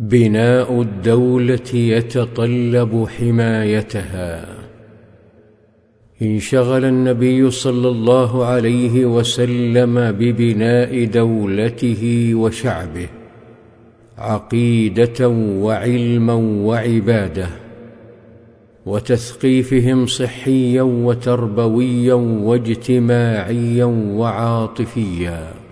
بناء الدولة يتطلب حمايتها. انشغل النبي صلى الله عليه وسلم ببناء دولته وشعبه عقيدة وعلما وعبادة وتثقيفهم صحيا وتربويا واجتماعيا وعاطفيا.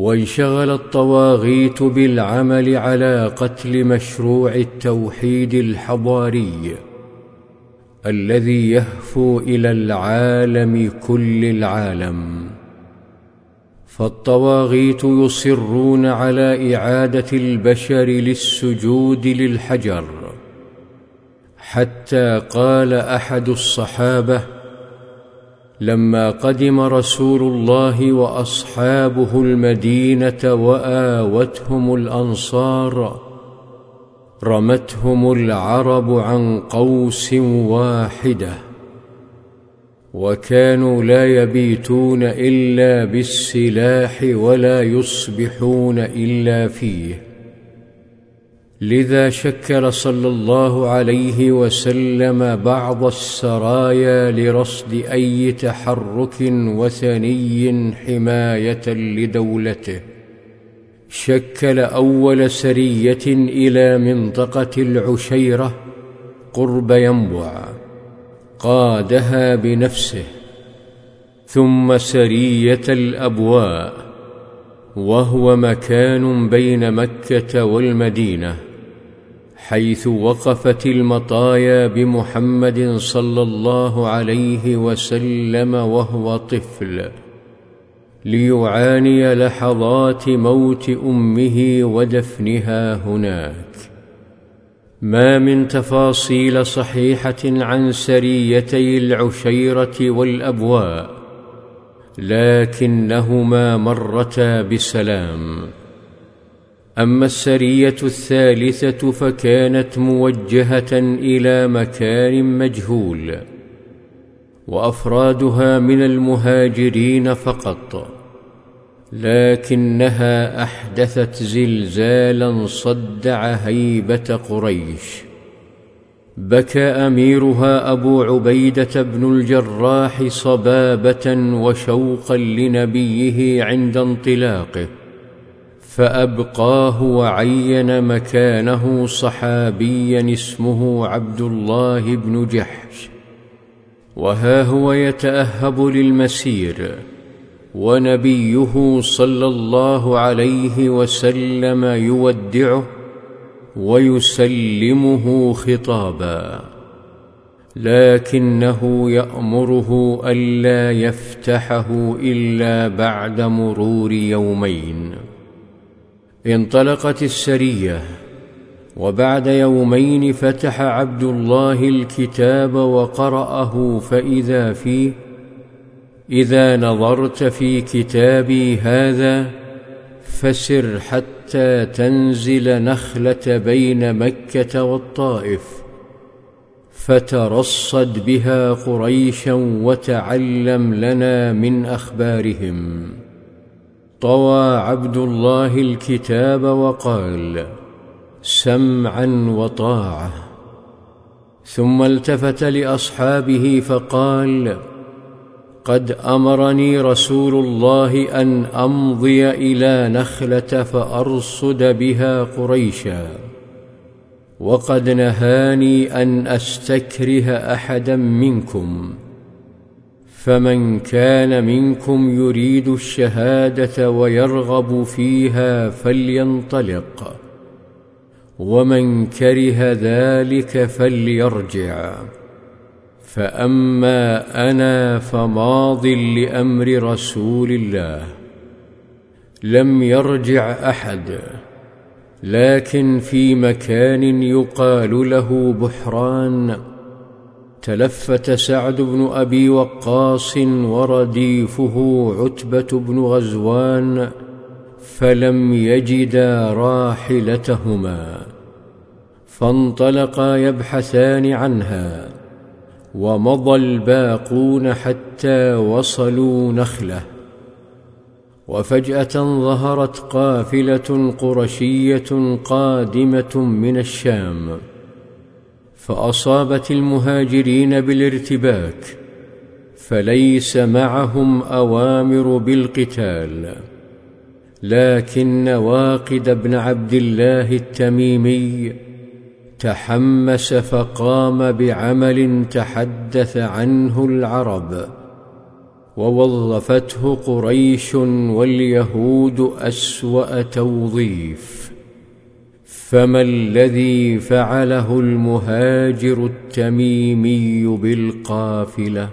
وانشغل الطواغيت بالعمل على قتل مشروع التوحيد الحضاري الذي يهفو إلى العالم كل العالم. فالطواغيت يصرون على إعادة البشر للسجود للحجر. حتى قال أحد الصحابة لما قدم رسول الله وأصحابه المدينة وآوتهم الأنصار رمتهم العرب عن قوس واحدة وكانوا لا يبيتون إلا بالسلاح ولا يصبحون إلا فيه. لذا شكل صلى الله عليه وسلم بعض السرايا لرصد أي تحرك وثني حماية لدولته. شكل أول سرية إلى منطقة العشيرة قرب ينبع قادها بنفسه ثم سرية الأبواء وهو مكان بين مكة والمدينة. حيث وقفت المطايا بمحمد صلى الله عليه وسلم وهو طفل ليعاني لحظات موت أمه ودفنها هناك. ما من تفاصيل صحيحة عن سريتي العشيرة والأبواء لكنهما مرتا بسلام. أما السرية الثالثة فكانت موجهة إلى مكان مجهول وأفرادها من المهاجرين فقط لكنها أحدثت زلزالا صدع هيبة قريش. بكى أميرها أبو عبيدة بن الجراح صبابة وشوقا لنبيه عند انطلاقه. فأبقاه وعين مكانه صحابيا اسمه عبد الله بن جحش. وها هو يتأهب للمسير ونبيه صلى الله عليه وسلم يودعه ويسلمه خطابا. لكنه يأمره ألا يفتحه إلا بعد مرور يومين. انطلقت السرية وبعد يومين فتح عبد الله الكتاب وقرأه فإذا فيه إذا نظرت في كتابي هذا فسر حتى تنزل نخلة بين مكة والطائف فترصد بها قريشا وتعلم لنا من أخبارهم. طوى عبد الله الكتاب وقال سمعا وطاعة. ثم التفت لأصحابه فقال قد أمرني رسول الله أن أمضي إلى نخلة فأرصد بها قريشا. وقد نهاني أن أستكره احدا منكم. فمن كان منكم يريد الشهادة ويرغب فيها فلينطلق ومن كره ذلك فليرجع. فأما أنا فماض لأمر رسول الله لم يرجع أحد لكن في مكان يقال له بحران تلفت سعد بن أبي وقاص ورديفه عتبة بن غزوان فلم يجدا راحلتهما فانطلقا يبحثان عنها ومضى الباقون حتى وصلوا نخلة وفجأة ظهرت قافلة قرشية قادمة من الشام فأصابت المهاجرين بالارتباك فليس معهم أوامر بالقتال. لكن واقد بن عبد الله التميمي تحمس فقام بعمل تحدث عنه العرب ووظفته قريش واليهود أسوأ توظيف. فما الذي فعله المهاجر التميمي بالقافلة